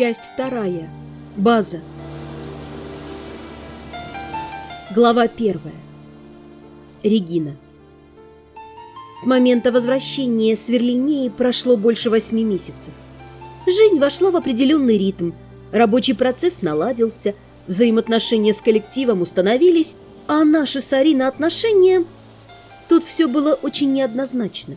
Часть вторая. База. Глава первая. Регина. С момента возвращения с Верлинеи прошло больше восьми месяцев. Жизнь вошла в определенный ритм, рабочий процесс наладился, взаимоотношения с коллективом установились, а наши с Ариной отношения... Тут все было очень неоднозначно.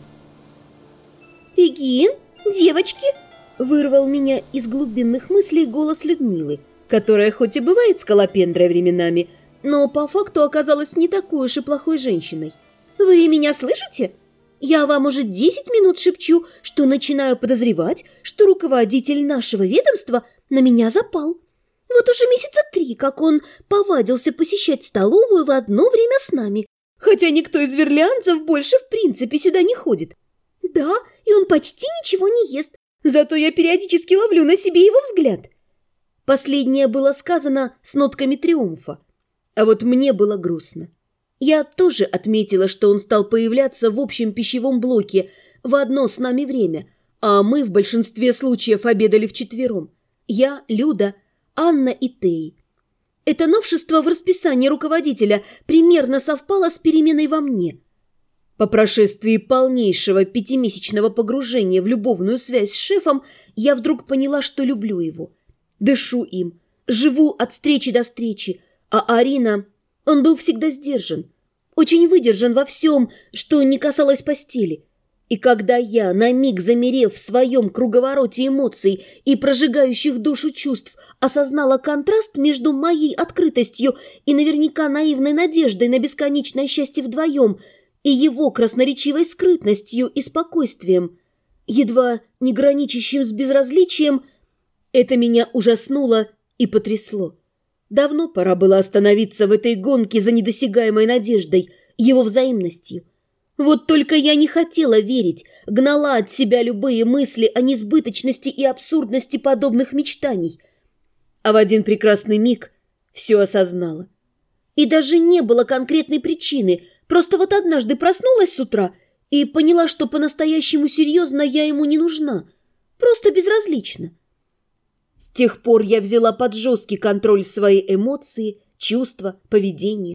«Регин, девочки!» Вырвал меня из глубинных мыслей голос Людмилы, которая хоть и бывает скалопендрой временами, но по факту оказалась не такой уж и плохой женщиной. «Вы меня слышите? Я вам уже десять минут шепчу, что начинаю подозревать, что руководитель нашего ведомства на меня запал. Вот уже месяца три, как он повадился посещать столовую в одно время с нами, хотя никто из верлианцев больше в принципе сюда не ходит. Да, и он почти ничего не ест, Зато я периодически ловлю на себе его взгляд. Последнее было сказано с нотками триумфа. А вот мне было грустно. Я тоже отметила, что он стал появляться в общем пищевом блоке в одно с нами время, а мы в большинстве случаев обедали вчетвером. Я, Люда, Анна и Тей. Это новшество в расписании руководителя примерно совпало с переменой во мне – по прошествии полнейшего пятимесячного погружения в любовную связь с шефом я вдруг поняла, что люблю его. Дышу им, живу от встречи до встречи, а Арина... Он был всегда сдержан, очень выдержан во всем, что не касалось постели. И когда я, на миг замерев в своем круговороте эмоций и прожигающих душу чувств, осознала контраст между моей открытостью и наверняка наивной надеждой на бесконечное счастье вдвоем – и его красноречивой скрытностью и спокойствием, едва не граничащим с безразличием, это меня ужаснуло и потрясло. Давно пора было остановиться в этой гонке за недосягаемой надеждой, его взаимностью. Вот только я не хотела верить, гнала от себя любые мысли о несбыточности и абсурдности подобных мечтаний. А в один прекрасный миг все осознала. И даже не было конкретной причины – Просто вот однажды проснулась с утра и поняла, что по-настоящему серьезно я ему не нужна. Просто безразлична. С тех пор я взяла под жесткий контроль свои эмоции, чувства, поведение.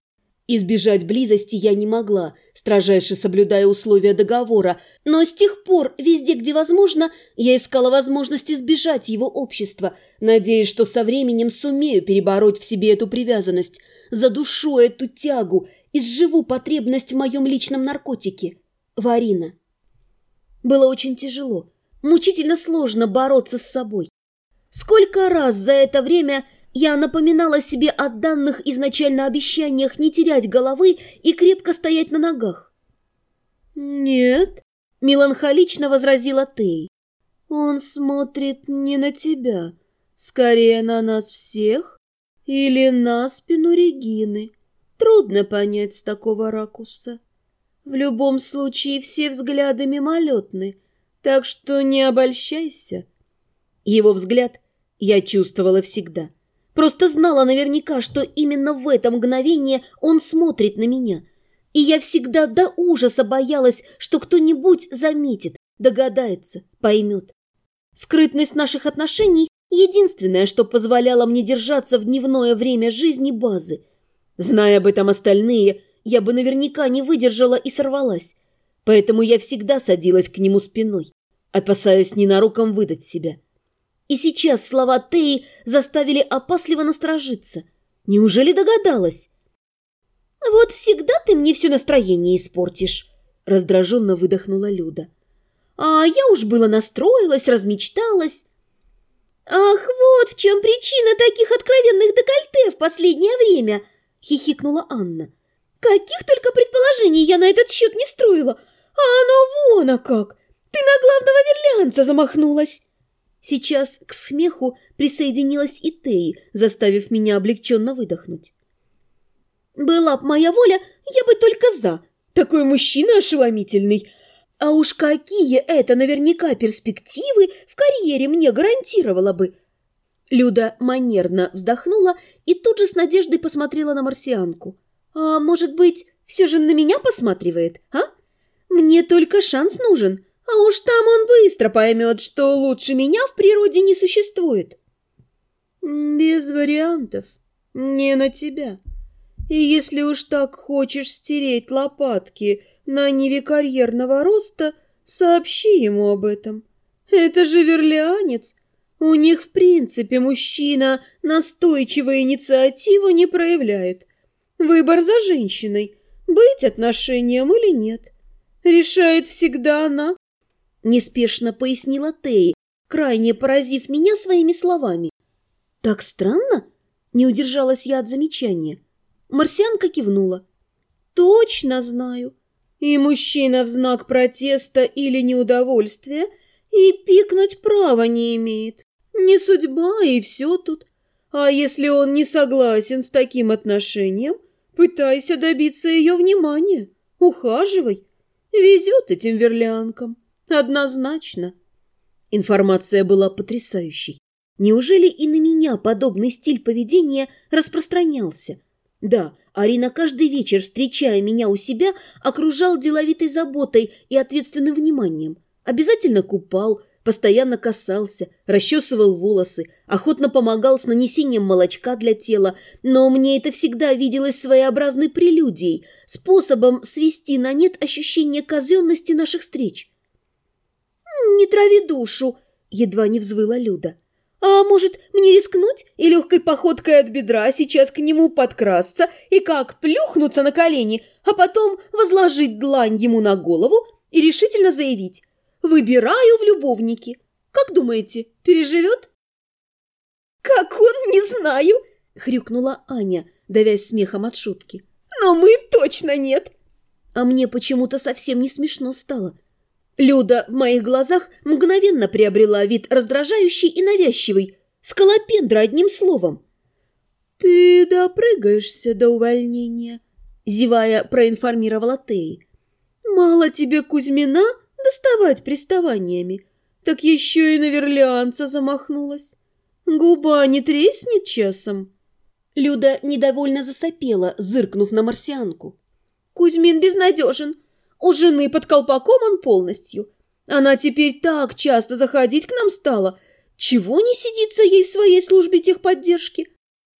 Избежать близости я не могла, строжайше соблюдая условия договора, но с тех пор, везде, где возможно, я искала возможность избежать его общества, надеясь, что со временем сумею перебороть в себе эту привязанность, задушу эту тягу изживу потребность в моем личном наркотике. Варина. Было очень тяжело, мучительно сложно бороться с собой. Сколько раз за это время я напоминала себе о данных изначально обещаниях не терять головы и крепко стоять на ногах. «Нет», — меланхолично возразила Тей. «Он смотрит не на тебя, скорее на нас всех или на спину Регины. Трудно понять с такого ракурса. В любом случае все взгляды мимолетны, так что не обольщайся. Его взгляд я чувствовала всегда. Просто знала наверняка, что именно в это мгновение он смотрит на меня. И я всегда до ужаса боялась, что кто-нибудь заметит, догадается, поймет. Скрытность наших отношений – единственное, что позволяло мне держаться в дневное время жизни базы – Зная об этом остальные, я бы наверняка не выдержала и сорвалась. Поэтому я всегда садилась к нему спиной, опасаясь ненароком выдать себя. И сейчас слова Теи заставили опасливо насторожиться. Неужели догадалась? «Вот всегда ты мне все настроение испортишь», — раздраженно выдохнула Люда. «А я уж было настроилась, размечталась». «Ах, вот в чем причина таких откровенных декольте в последнее время!» – хихикнула Анна. «Каких только предположений я на этот счет не строила! А оно вон, а как! Ты на главного верлянца замахнулась!» Сейчас к смеху присоединилась и Теи, заставив меня облегченно выдохнуть. «Была б моя воля, я бы только за. Такой мужчина ошеломительный. А уж какие это наверняка перспективы в карьере мне гарантировало бы!» Люда манерно вздохнула и тут же с надеждой посмотрела на марсианку. «А может быть, все же на меня посматривает, а? Мне только шанс нужен, а уж там он быстро поймет, что лучше меня в природе не существует». Без вариантов. Не на тебя. И если уж так хочешь стереть лопатки на ниве карьерного роста, сообщи ему об этом. Это же верлианец. У них, в принципе, мужчина настойчивой инициативу не проявляет. Выбор за женщиной, быть отношением или нет. Решает всегда она. Неспешно пояснила Тей, крайне поразив меня своими словами. Так странно? Не удержалась я от замечания. Марсианка кивнула. Точно знаю. И мужчина в знак протеста или неудовольствия и пикнуть права не имеет. Не судьба, и все тут. А если он не согласен с таким отношением, пытайся добиться ее внимания. Ухаживай. Везет этим верлянкам. Однозначно. Информация была потрясающей. Неужели и на меня подобный стиль поведения распространялся? Да, Арина каждый вечер, встречая меня у себя, окружал деловитой заботой и ответственным вниманием. Обязательно купал, постоянно касался, расчесывал волосы, охотно помогал с нанесением молочка для тела, но мне это всегда виделось своеобразной прелюдией, способом свести на нет ощущение казенности наших встреч. «Не трави душу!» — едва не взвыла Люда. А может, мне рискнуть и легкой походкой от бедра сейчас к нему подкрасться и как плюхнуться на колени, а потом возложить длань ему на голову и решительно заявить «Выбираю в любовники». Как думаете, переживет? «Как он, не знаю!» — хрюкнула Аня, давясь смехом от шутки. «Но мы точно нет!» А мне почему-то совсем не смешно стало — Люда в моих глазах мгновенно приобрела вид раздражающий и навязчивый. Скалопендра одним словом. «Ты допрыгаешься до увольнения», — зевая проинформировала Тей. «Мало тебе Кузьмина доставать приставаниями, так еще и на верлианца замахнулась. Губа не треснет часом?» Люда недовольно засопела, зыркнув на марсианку. «Кузьмин безнадежен. У жены под колпаком он полностью. Она теперь так часто заходить к нам стала. Чего не сидится ей в своей службе техподдержки?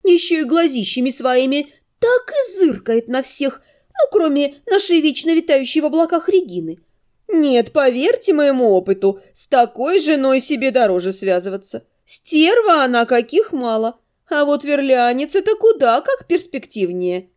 Еще и глазищами своими так и зыркает на всех, ну, кроме нашей вечно витающей в облаках Регины. Нет, поверьте моему опыту, с такой женой себе дороже связываться. Стерва она каких мало, а вот верлянец это куда как перспективнее.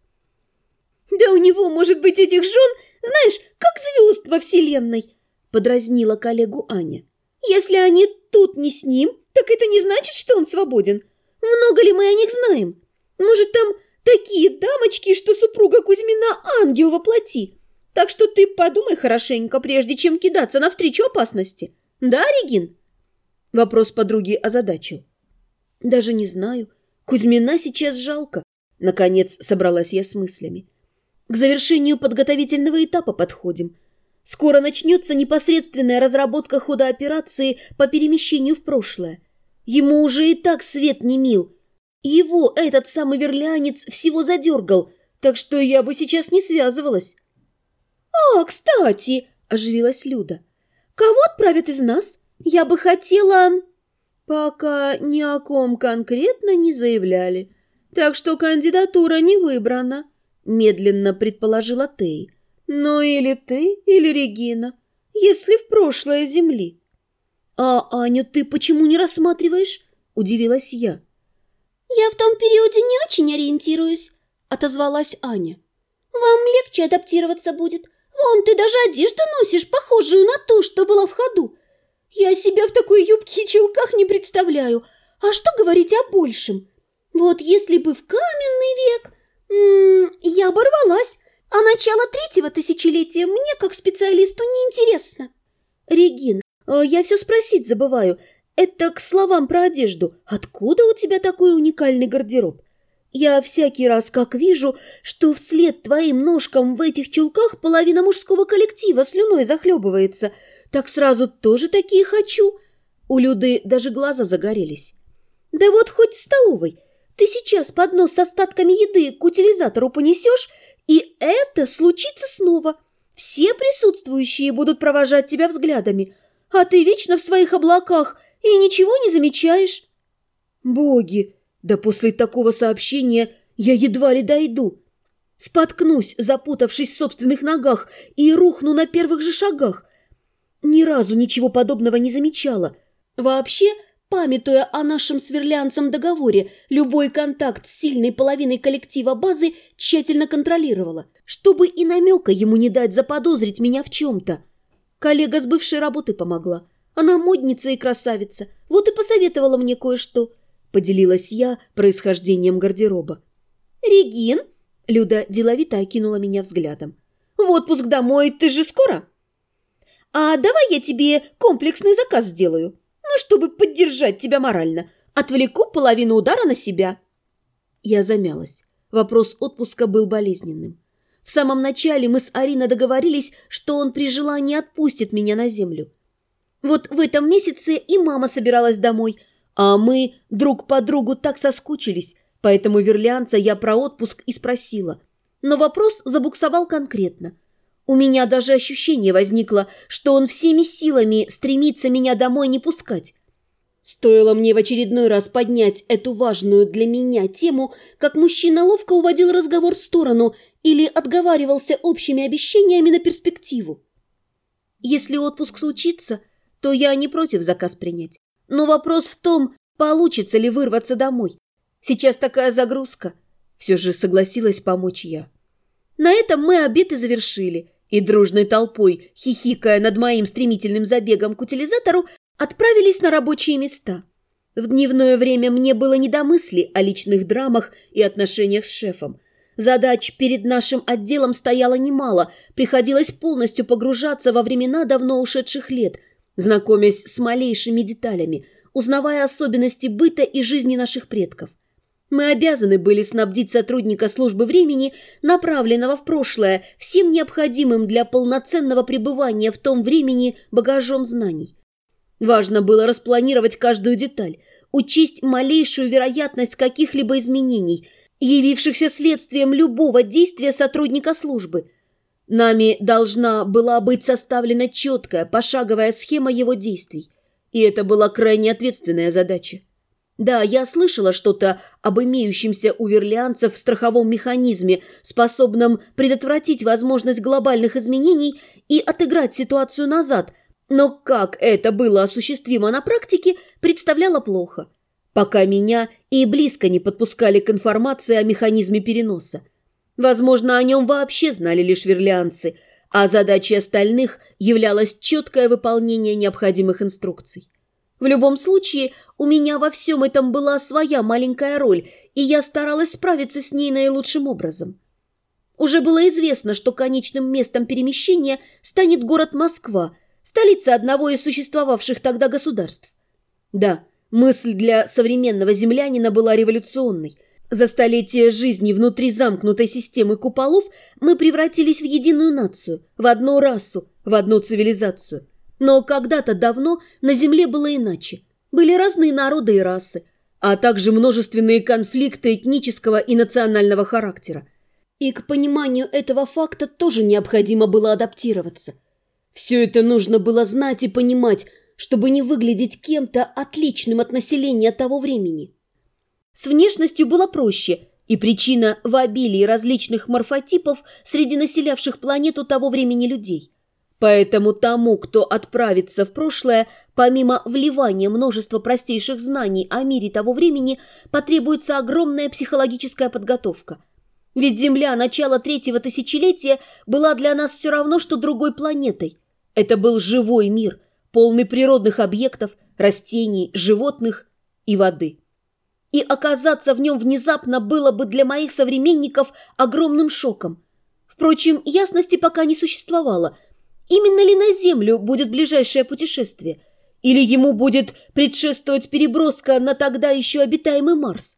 Да у него, может быть, этих жен знаешь, как звезд во Вселенной!» – подразнила коллегу Аня. «Если они тут не с ним, так это не значит, что он свободен. Много ли мы о них знаем? Может, там такие дамочки, что супруга Кузьмина ангел воплоти? Так что ты подумай хорошенько, прежде чем кидаться навстречу опасности. Да, Регин?» Вопрос подруги озадачил. «Даже не знаю. Кузьмина сейчас жалко». Наконец собралась я с мыслями. К завершению подготовительного этапа подходим. Скоро начнется непосредственная разработка хода операции по перемещению в прошлое. Ему уже и так свет не мил. Его этот самый верлянец всего задергал, так что я бы сейчас не связывалась. «А, кстати!» – оживилась Люда. «Кого отправят из нас? Я бы хотела...» «Пока ни о ком конкретно не заявляли, так что кандидатура не выбрана», медленно предположила Тей. Но или ты, или Регина, если в прошлое земли. А Аню ты почему не рассматриваешь? Удивилась я. Я в том периоде не очень ориентируюсь, отозвалась Аня. Вам легче адаптироваться будет. Вон ты даже одежду носишь, похожую на ту, что была в ходу. Я себя в такой юбке и чулках не представляю. А что говорить о большем? Вот если бы в каменный век а начало третьего тысячелетия мне, как специалисту, неинтересно. Регин, э, я все спросить забываю. Это к словам про одежду. Откуда у тебя такой уникальный гардероб? Я всякий раз как вижу, что вслед твоим ножкам в этих чулках половина мужского коллектива слюной захлебывается, так сразу тоже такие хочу. У Люды даже глаза загорелись. Да вот хоть в столовой – ты сейчас поднос с остатками еды к утилизатору понесешь, и это случится снова. Все присутствующие будут провожать тебя взглядами, а ты вечно в своих облаках и ничего не замечаешь. Боги, Да после такого сообщения я едва ли дойду. Споткнусь, запутавшись в собственных ногах, и рухну на первых же шагах. Ни разу ничего подобного не замечала. Вообще, памятуя о нашем сверлянцем договоре, любой контакт с сильной половиной коллектива базы тщательно контролировала, чтобы и намека ему не дать заподозрить меня в чем-то. Коллега с бывшей работы помогла. Она модница и красавица. Вот и посоветовала мне кое-что. Поделилась я происхождением гардероба. «Регин?» Люда деловито окинула меня взглядом. «В отпуск домой ты же скоро?» «А давай я тебе комплексный заказ сделаю, ну, чтобы поддержать тебя морально. Отвлеку половину удара на себя». Я замялась. Вопрос отпуска был болезненным. В самом начале мы с Ариной договорились, что он при желании отпустит меня на землю. Вот в этом месяце и мама собиралась домой, а мы друг по другу так соскучились, поэтому верлианца я про отпуск и спросила. Но вопрос забуксовал конкретно. У меня даже ощущение возникло, что он всеми силами стремится меня домой не пускать. Стоило мне в очередной раз поднять эту важную для меня тему, как мужчина ловко уводил разговор в сторону или отговаривался общими обещаниями на перспективу. Если отпуск случится, то я не против заказ принять. Но вопрос в том, получится ли вырваться домой. Сейчас такая загрузка. Все же согласилась помочь я. На этом мы обед и завершили, и дружной толпой, хихикая над моим стремительным забегом к утилизатору, отправились на рабочие места. В дневное время мне было не до мысли о личных драмах и отношениях с шефом. Задач перед нашим отделом стояло немало, приходилось полностью погружаться во времена давно ушедших лет, знакомясь с малейшими деталями, узнавая особенности быта и жизни наших предков. Мы обязаны были снабдить сотрудника службы времени, направленного в прошлое, всем необходимым для полноценного пребывания в том времени багажом знаний. Важно было распланировать каждую деталь, учесть малейшую вероятность каких-либо изменений, явившихся следствием любого действия сотрудника службы. Нами должна была быть составлена четкая, пошаговая схема его действий, и это была крайне ответственная задача. Да, я слышала что-то об имеющемся у верлианцев страховом механизме, способном предотвратить возможность глобальных изменений и отыграть ситуацию назад, но как это было осуществимо на практике, представляло плохо. Пока меня и близко не подпускали к информации о механизме переноса. Возможно, о нем вообще знали лишь верлианцы, а задачей остальных являлось четкое выполнение необходимых инструкций. В любом случае, у меня во всем этом была своя маленькая роль, и я старалась справиться с ней наилучшим образом. Уже было известно, что конечным местом перемещения станет город Москва, столица одного из существовавших тогда государств. Да, мысль для современного землянина была революционной. За столетия жизни внутри замкнутой системы куполов мы превратились в единую нацию, в одну расу, в одну цивилизацию – но когда-то давно на Земле было иначе. Были разные народы и расы, а также множественные конфликты этнического и национального характера. И к пониманию этого факта тоже необходимо было адаптироваться. Все это нужно было знать и понимать, чтобы не выглядеть кем-то отличным от населения того времени. С внешностью было проще, и причина в обилии различных морфотипов среди населявших планету того времени людей – Поэтому тому, кто отправится в прошлое, помимо вливания множества простейших знаний о мире того времени, потребуется огромная психологическая подготовка. Ведь Земля начала третьего тысячелетия была для нас все равно, что другой планетой. Это был живой мир, полный природных объектов, растений, животных и воды. И оказаться в нем внезапно было бы для моих современников огромным шоком. Впрочем, ясности пока не существовало – Именно ли на Землю будет ближайшее путешествие? Или ему будет предшествовать переброска на тогда еще обитаемый Марс?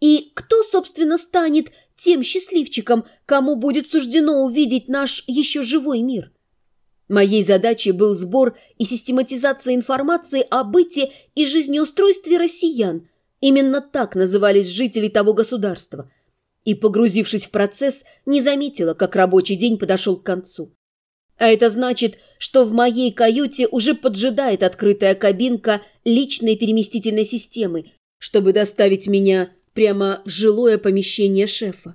И кто, собственно, станет тем счастливчиком, кому будет суждено увидеть наш еще живой мир? Моей задачей был сбор и систематизация информации о быте и жизнеустройстве россиян. Именно так назывались жители того государства. И, погрузившись в процесс, не заметила, как рабочий день подошел к концу. А это значит, что в моей каюте уже поджидает открытая кабинка личной переместительной системы, чтобы доставить меня прямо в жилое помещение шефа.